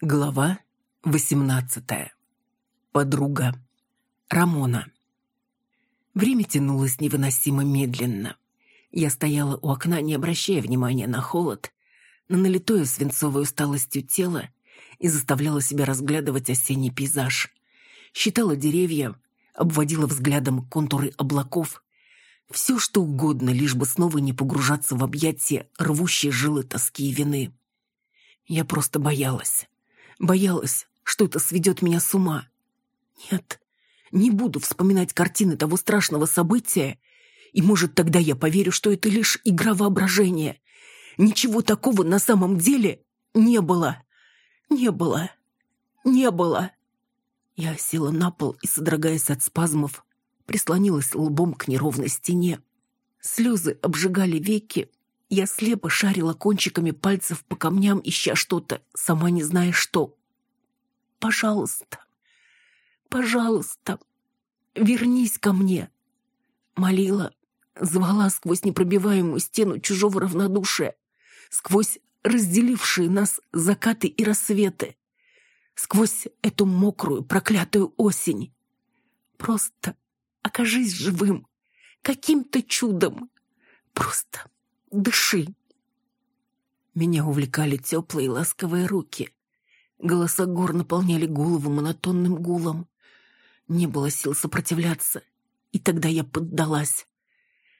Глава 18. Подруга. Рамона. Время тянулось невыносимо медленно. Я стояла у окна, не обращая внимания на холод, на налитое свинцовой усталостью тело и заставляла себя разглядывать осенний пейзаж. Считала деревья, обводила взглядом контуры облаков. Все, что угодно, лишь бы снова не погружаться в объятия рвущей жилы тоски и вины. Я просто боялась. Боялась, что это сведет меня с ума. Нет, не буду вспоминать картины того страшного события, и, может, тогда я поверю, что это лишь игра воображения. Ничего такого на самом деле не было. Не было. Не было. Я села на пол и, содрогаясь от спазмов, прислонилась лбом к неровной стене. Слезы обжигали веки, я слепо шарила кончиками пальцев по камням, ища что-то, сама не зная что. «Пожалуйста, пожалуйста, вернись ко мне!» Молила, звала сквозь непробиваемую стену чужого равнодушия, сквозь разделившие нас закаты и рассветы, сквозь эту мокрую, проклятую осень. Просто окажись живым, каким-то чудом. Просто Дыши!» Меня увлекали теплые ласковые руки. Голоса гор наполняли голову монотонным гулом. Не было сил сопротивляться, и тогда я поддалась.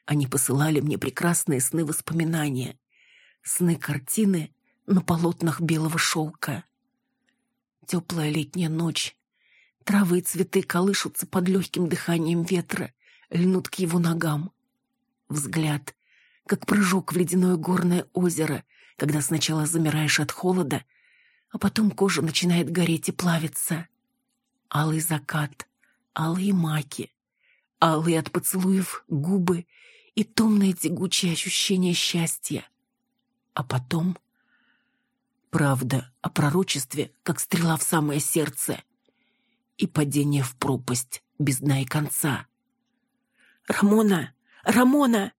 Они посылали мне прекрасные сны-воспоминания. Сны-картины на полотнах белого шелка. Теплая летняя ночь. Травы и цветы колышутся под легким дыханием ветра, льнут к его ногам. Взгляд как прыжок в ледяное горное озеро, когда сначала замираешь от холода, а потом кожа начинает гореть и плавиться. Алый закат, алые маки, алые от поцелуев губы и томное тягучее ощущение счастья. А потом... Правда о пророчестве, как стрела в самое сердце. И падение в пропасть без дна и конца. «Рамона! Рамона!»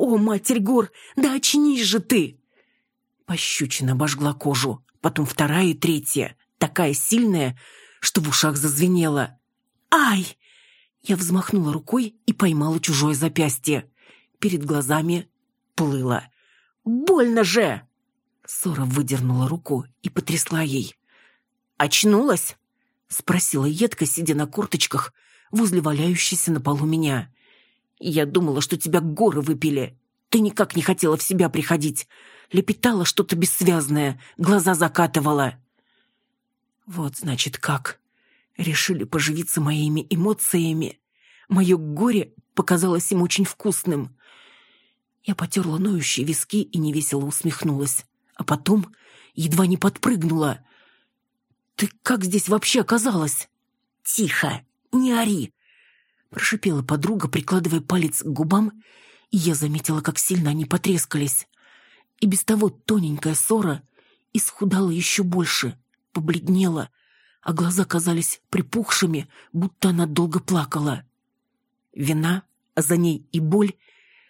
«О, матерь гор, да очнись же ты!» Пощучина обожгла кожу, потом вторая и третья, такая сильная, что в ушах зазвенело. «Ай!» Я взмахнула рукой и поймала чужое запястье. Перед глазами плыло. «Больно же!» Сора выдернула руку и потрясла ей. «Очнулась?» — спросила едко, сидя на корточках возле валяющейся на полу меня. Я думала, что тебя горы выпили. Ты никак не хотела в себя приходить. Лепетала что-то бессвязное, глаза закатывала. Вот, значит, как. Решили поживиться моими эмоциями. Мое горе показалось им очень вкусным. Я потерла ноющие виски и невесело усмехнулась. А потом едва не подпрыгнула. «Ты как здесь вообще оказалась?» «Тихо, не ори!» Прошипела подруга, прикладывая палец к губам, и я заметила, как сильно они потрескались. И без того тоненькая ссора исхудала еще больше, побледнела, а глаза казались припухшими, будто она долго плакала. Вина, а за ней и боль,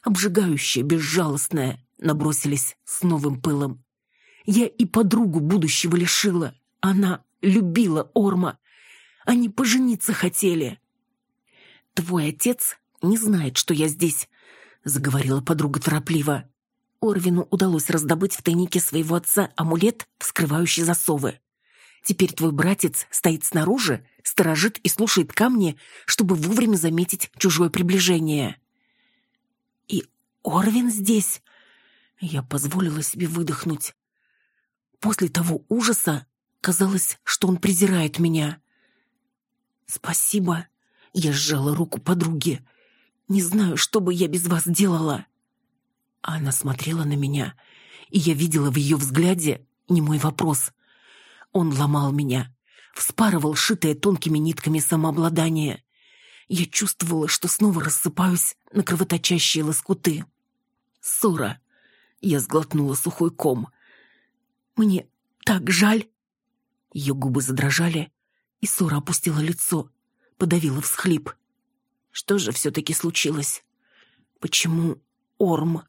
обжигающая, безжалостная, набросились с новым пылом. Я и подругу будущего лишила. Она любила Орма. Они пожениться хотели. «Твой отец не знает, что я здесь», — заговорила подруга торопливо. Орвину удалось раздобыть в тайнике своего отца амулет, вскрывающий засовы. Теперь твой братец стоит снаружи, сторожит и слушает камни, чтобы вовремя заметить чужое приближение. И Орвин здесь. Я позволила себе выдохнуть. После того ужаса казалось, что он презирает меня. Спасибо. Я сжала руку подруги. «Не знаю, что бы я без вас делала». Она смотрела на меня, и я видела в ее взгляде не мой вопрос. Он ломал меня, вспарывал шитое тонкими нитками самообладание. Я чувствовала, что снова рассыпаюсь на кровоточащие лоскуты. «Ссора!» Я сглотнула сухой ком. «Мне так жаль!» Ее губы задрожали, и Сора опустила лицо подавила всхлип. Что же все-таки случилось? Почему Орм?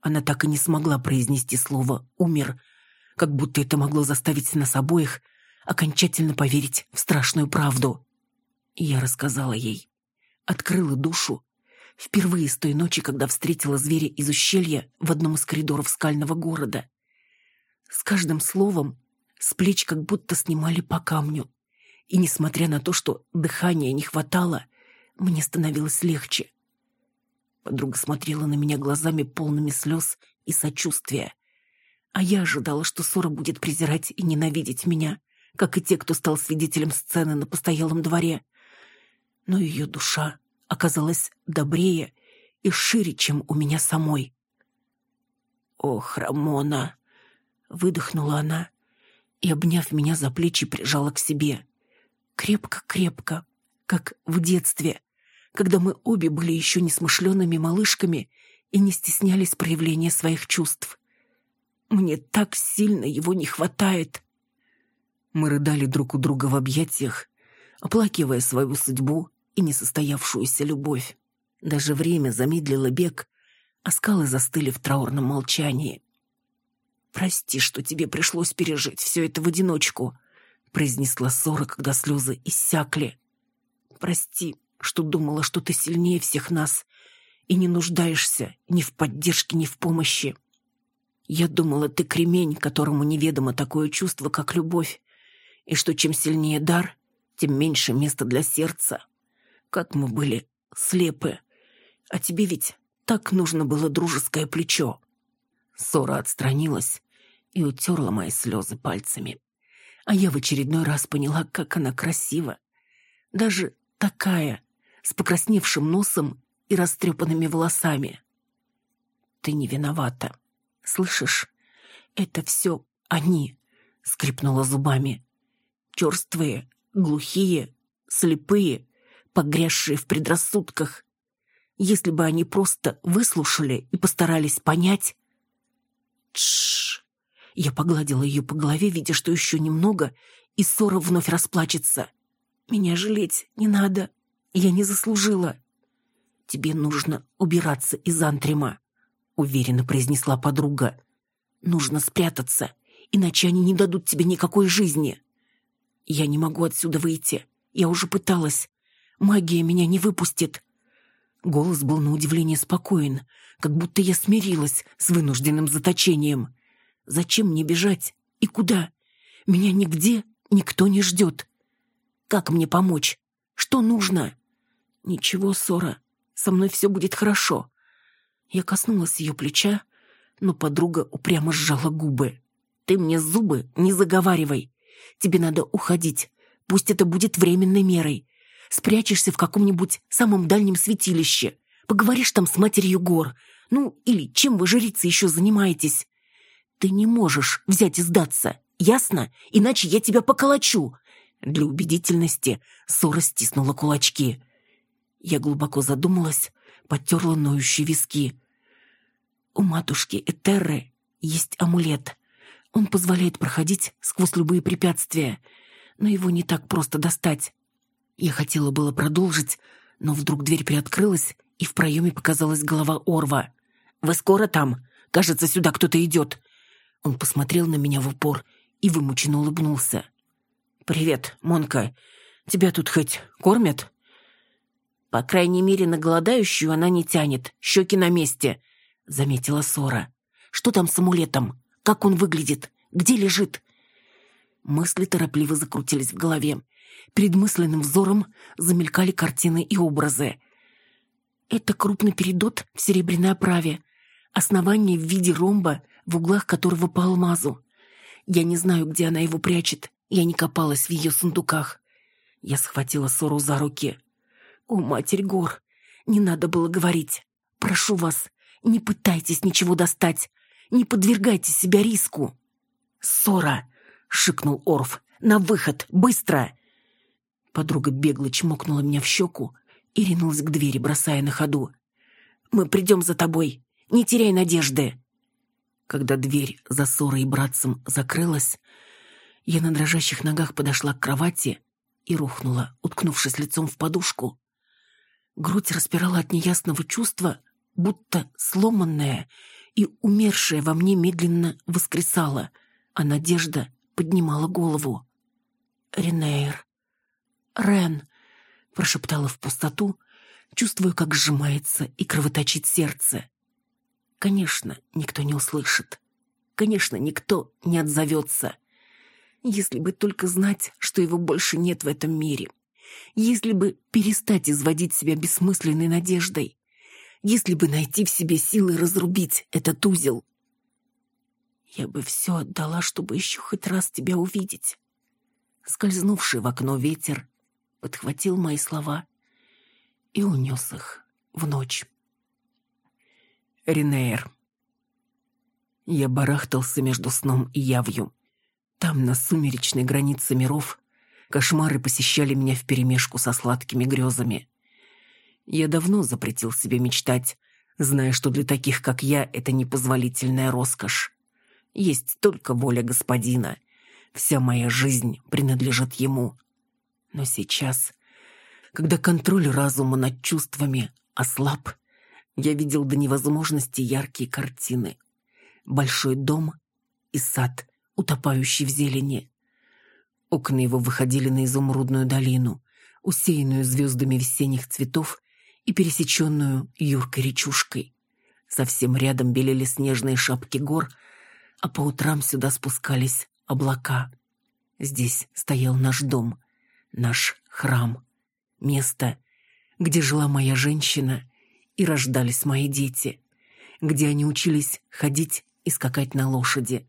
Она так и не смогла произнести слово «умер», как будто это могло заставить нас обоих окончательно поверить в страшную правду. Я рассказала ей, открыла душу, впервые с той ночи, когда встретила зверя из ущелья в одном из коридоров скального города. С каждым словом с плеч как будто снимали по камню. И несмотря на то, что дыхания не хватало, мне становилось легче. Подруга смотрела на меня глазами полными слез и сочувствия. А я ожидала, что Сора будет презирать и ненавидеть меня, как и те, кто стал свидетелем сцены на постоялом дворе. Но ее душа оказалась добрее и шире, чем у меня самой. «Ох, Рамона!» — выдохнула она и, обняв меня за плечи, прижала к себе. Крепко-крепко, как в детстве, когда мы обе были еще несмышленными малышками и не стеснялись проявления своих чувств. Мне так сильно его не хватает. Мы рыдали друг у друга в объятиях, оплакивая свою судьбу и несостоявшуюся любовь. Даже время замедлило бег, а скалы застыли в траурном молчании. «Прости, что тебе пришлось пережить все это в одиночку», произнесла Сора, когда слезы иссякли. «Прости, что думала, что ты сильнее всех нас и не нуждаешься ни в поддержке, ни в помощи. Я думала, ты кремень, которому неведомо такое чувство, как любовь, и что чем сильнее дар, тем меньше места для сердца. Как мы были слепы. А тебе ведь так нужно было дружеское плечо. Сора отстранилась и утерла мои слезы пальцами. А я в очередной раз поняла, как она красива. Даже такая, с покрасневшим носом и растрепанными волосами. Ты не виновата. Слышишь? Это все они, скрипнула зубами. Черствые, глухие, слепые, погрязшие в предрассудках. Если бы они просто выслушали и постарались понять... Тш. Я погладила ее по голове, видя, что еще немного, и ссора вновь расплачется. Меня жалеть не надо. Я не заслужила. Тебе нужно убираться из антрима, уверенно произнесла подруга. Нужно спрятаться, иначе они не дадут тебе никакой жизни. Я не могу отсюда выйти. Я уже пыталась. Магия меня не выпустит. Голос был на удивление спокоен, как будто я смирилась с вынужденным заточением. Зачем мне бежать? И куда? Меня нигде никто не ждет. Как мне помочь? Что нужно? «Ничего, Сора, со мной все будет хорошо». Я коснулась ее плеча, но подруга упрямо сжала губы. «Ты мне зубы не заговаривай. Тебе надо уходить. Пусть это будет временной мерой. Спрячешься в каком-нибудь самом дальнем святилище. Поговоришь там с матерью гор. Ну, или чем вы, жрицы, еще занимаетесь? Ты не можешь взять и сдаться, ясно? Иначе я тебя поколочу». Для убедительности Сора стиснула кулачки. Я глубоко задумалась, потерла ноющие виски. У матушки Этерры есть амулет. Он позволяет проходить сквозь любые препятствия, но его не так просто достать. Я хотела было продолжить, но вдруг дверь приоткрылась, и в проеме показалась голова Орва. «Вы скоро там? Кажется, сюда кто-то идет». Он посмотрел на меня в упор и вымученно улыбнулся. «Привет, Монка. Тебя тут хоть кормят?» По крайней мере, на голодающую она не тянет. Щеки на месте», — заметила Сора. «Что там с амулетом? Как он выглядит? Где лежит?» Мысли торопливо закрутились в голове. Перед мысленным взором замелькали картины и образы. Это крупный передот в серебряной оправе. Основание в виде ромба, в углах которого по алмазу. Я не знаю, где она его прячет. Я не копалась в ее сундуках. Я схватила Сору за руки. «О, Матерь Гор, не надо было говорить. Прошу вас, не пытайтесь ничего достать. Не подвергайте себя риску». «Ссора!» — шикнул Орф. «На выход! Быстро!» Подруга бегло чмокнула меня в щеку и ринулась к двери, бросая на ходу. «Мы придем за тобой. Не теряй надежды!» Когда дверь за Сорой и братцем закрылась, я на дрожащих ногах подошла к кровати и рухнула, уткнувшись лицом в подушку. Грудь распирала от неясного чувства, будто сломанная и умершая во мне медленно воскресала, а надежда поднимала голову. «Ренейр! Рен!» — прошептала в пустоту, чувствуя, как сжимается и кровоточит сердце. Конечно, никто не услышит. Конечно, никто не отзовется. Если бы только знать, что его больше нет в этом мире. Если бы перестать изводить себя бессмысленной надеждой. Если бы найти в себе силы разрубить этот узел. Я бы все отдала, чтобы еще хоть раз тебя увидеть. Скользнувший в окно ветер подхватил мои слова и унес их в ночь. Ренейр. Я барахтался между сном и явью. Там, на сумеречной границе миров, кошмары посещали меня вперемешку со сладкими грезами. Я давно запретил себе мечтать, зная, что для таких, как я, это непозволительная роскошь. Есть только воля господина. Вся моя жизнь принадлежит ему. Но сейчас, когда контроль разума над чувствами ослаб, я видел до невозможности яркие картины. Большой дом и сад, утопающий в зелени. Окна его выходили на изумрудную долину, усеянную звездами весенних цветов и пересеченную юркой речушкой. Совсем рядом белели снежные шапки гор, а по утрам сюда спускались облака. Здесь стоял наш дом, наш храм, место, где жила моя женщина и рождались мои дети, где они учились ходить и скакать на лошади,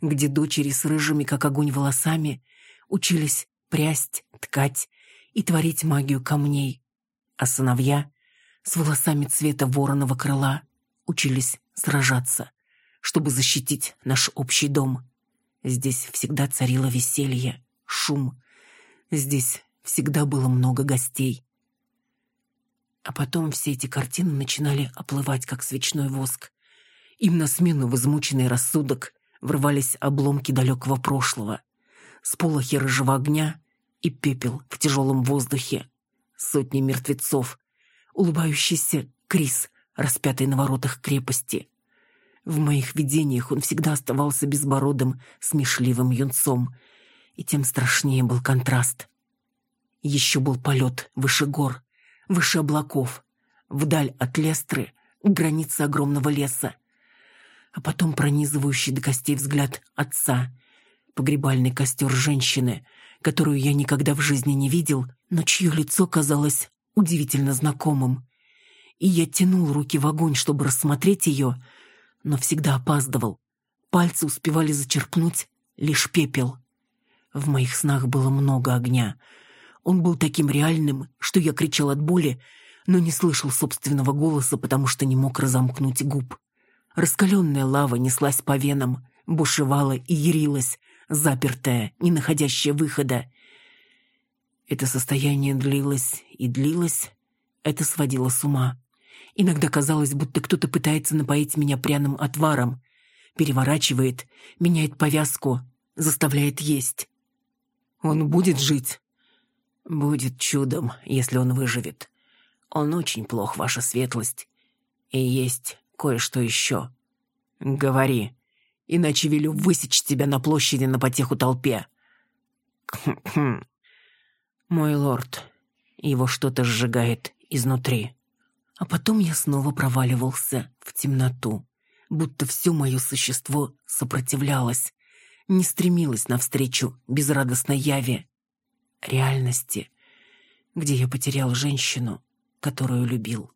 где дочери с рыжими, как огонь, волосами учились прясть, ткать и творить магию камней, а сыновья с волосами цвета вороного крыла учились сражаться, чтобы защитить наш общий дом. Здесь всегда царило веселье, шум. Здесь всегда было много гостей. А потом все эти картины начинали оплывать, как свечной воск. Им на смену в измученный рассудок врывались обломки далекого прошлого. Сполохи рыжего огня и пепел в тяжелом воздухе. Сотни мертвецов, улыбающийся Крис, распятый на воротах крепости. В моих видениях он всегда оставался безбородым, смешливым юнцом, и тем страшнее был контраст. Еще был полет выше гор, выше облаков, вдаль от Лестры, к границе огромного леса. А потом пронизывающий до костей взгляд отца, погребальный костер женщины, которую я никогда в жизни не видел, но чье лицо казалось удивительно знакомым. И я тянул руки в огонь, чтобы рассмотреть ее, но всегда опаздывал. Пальцы успевали зачерпнуть лишь пепел. В моих снах было много огня — он был таким реальным, что я кричал от боли, но не слышал собственного голоса, потому что не мог разомкнуть губ. Раскаленная лава неслась по венам, бушевала и ярилась, запертая, не находящая выхода. Это состояние длилось и длилось, это сводило с ума. Иногда казалось, будто кто-то пытается напоить меня пряным отваром, переворачивает, меняет повязку, заставляет есть. Он будет жить, Будет чудом, если он выживет. Он очень плох, ваша светлость. И есть кое-что еще. Говори, иначе велю высечь тебя на площади на потеху толпе. Мой лорд, его что-то сжигает изнутри. А потом я снова проваливался в темноту, будто все мое существо сопротивлялось, не стремилось навстречу безрадостной яве реальности, где я потерял женщину, которую любил.